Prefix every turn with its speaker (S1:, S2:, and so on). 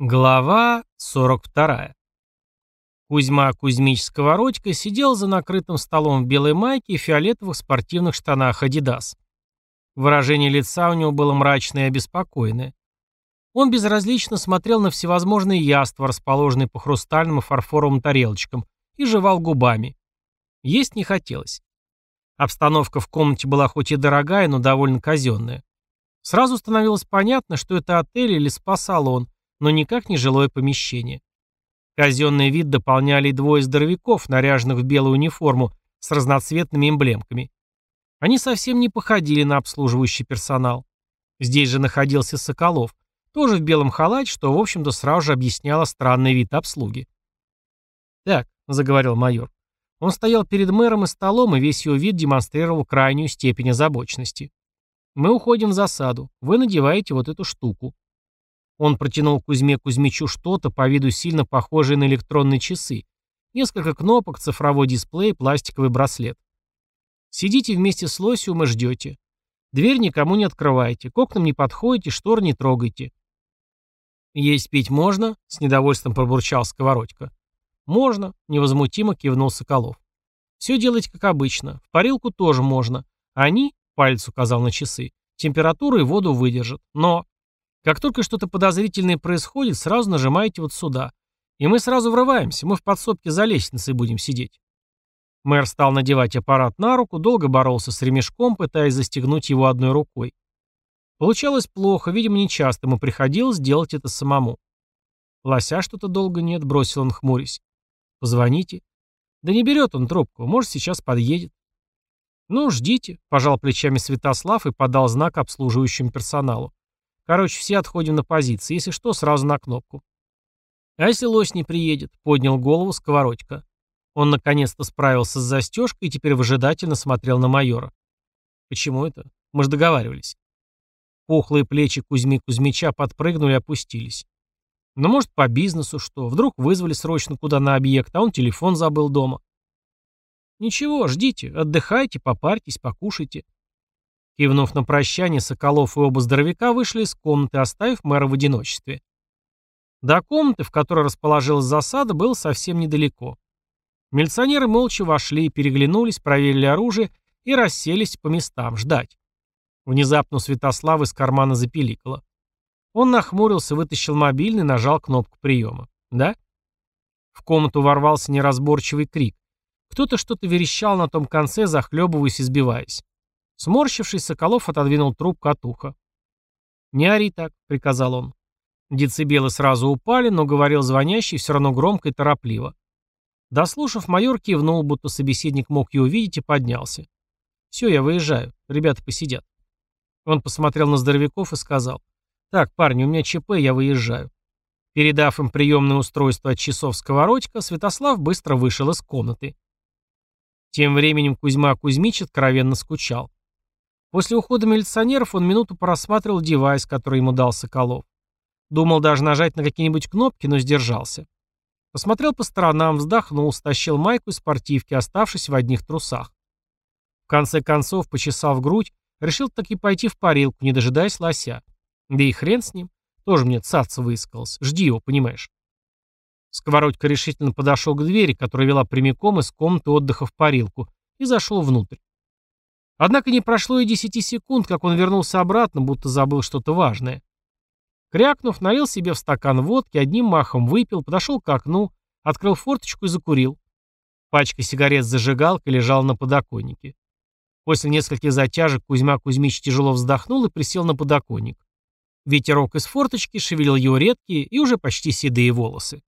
S1: Глава 42. Кузьма Кузьмич Сковородько сидел за накрытым столом в белой майке и фиолетовых спортивных штанах «Адидас». Выражение лица у него было мрачное и обеспокоенное. Он безразлично смотрел на всевозможные яства, расположенные по хрустальным и фарфоровым тарелочкам, и жевал губами. Есть не хотелось. Обстановка в комнате была хоть и дорогая, но довольно казенная. Сразу становилось понятно, что это отель или спа-салон – но никак не жилое помещение. Казенный вид дополняли двое здоровяков, наряженных в белую униформу с разноцветными эмблемками. Они совсем не походили на обслуживающий персонал. Здесь же находился Соколов, тоже в белом халате, что, в общем-то, сразу же объясняло странный вид обслуги. «Так», — заговорил майор. Он стоял перед мэром и столом, и весь его вид демонстрировал крайнюю степень озабоченности. «Мы уходим в засаду. Вы надеваете вот эту штуку. Он протянул Кузьме Кузьмичу что-то, по виду сильно похожее на электронные часы. Несколько кнопок, цифровой дисплей, пластиковый браслет. Сидите вместе с Лосиум и ждете. Дверь никому не открывайте, к окнам не подходите, штор не трогайте. «Есть пить можно?» — с недовольством пробурчал сковородька. «Можно», — невозмутимо кивнул Соколов. «Все делайте как обычно. В парилку тоже можно. Они, — палец указал на часы, — температуру и воду выдержат. Но как только что-то подозрительное происходит, сразу нажимаете вот сюда. И мы сразу врываемся, мы в подсобке за лестницей будем сидеть. Мэр стал надевать аппарат на руку, долго боролся с ремешком, пытаясь застегнуть его одной рукой. Получалось плохо, видимо, нечасто ему приходилось делать это самому. Лося что-то долго нет, бросил он хмурясь. Позвоните. Да не берет он трубку, может, сейчас подъедет. Ну, ждите, пожал плечами Святослав и подал знак обслуживающему персоналу. Короче, все отходим на позиции. Если что, сразу на кнопку. А если лось не приедет? Поднял голову сковородька. Он наконец-то справился с застежкой и теперь выжидательно смотрел на майора. Почему это? Мы же договаривались. Пухлые плечи Кузьми Кузьмича подпрыгнули и опустились. Ну, может, по бизнесу что? Вдруг вызвали срочно куда на объект, а он телефон забыл дома. Ничего, ждите, отдыхайте, попарьтесь, покушайте. Кивнув на прощание, Соколов и оба здоровяка вышли из комнаты, оставив мэра в одиночестве. До комнаты, в которой расположилась засада, было совсем недалеко. Милиционеры молча вошли, переглянулись, проверили оружие и расселись по местам, ждать. Внезапно у Святослава из кармана запиликало. Он нахмурился, вытащил мобильный, нажал кнопку приема. «Да?» В комнату ворвался неразборчивый крик. Кто-то что-то верещал на том конце, захлебываясь и сбиваясь. Сморщившись, Соколов отодвинул трубку от уха. «Не ори так», — приказал он. Децибелы сразу упали, но говорил звонящий все равно громко и торопливо. Дослушав, майор кивнул, будто собеседник мог его видеть, и поднялся. «Все, я выезжаю. Ребята посидят». Он посмотрел на здоровяков и сказал. «Так, парни, у меня ЧП, я выезжаю». Передав им приемное устройство от часов сковородька, Святослав быстро вышел из комнаты. Тем временем Кузьма Кузьмич откровенно скучал. После ухода милиционеров он минуту просматривал девайс, который ему дал Соколов. Думал даже нажать на какие-нибудь кнопки, но сдержался. Посмотрел по сторонам, вздохнул, стащил майку и спортивки, оставшись в одних трусах. В конце концов, почесав грудь, решил таки пойти в парилку, не дожидаясь лося. Да и хрен с ним. Тоже мне цаца выискался. Жди его, понимаешь. Сковородька решительно подошел к двери, которая вела прямиком из комнаты отдыха в парилку, и зашел внутрь. Однако не прошло и десяти секунд, как он вернулся обратно, будто забыл что-то важное. Крякнув, налил себе в стакан водки, одним махом выпил, подошел к окну, открыл форточку и закурил. Пачка сигарет с зажигалкой лежала на подоконнике. После нескольких затяжек Кузьма Кузьмич тяжело вздохнул и присел на подоконник. Ветерок из форточки шевелил его редкие и уже почти седые волосы.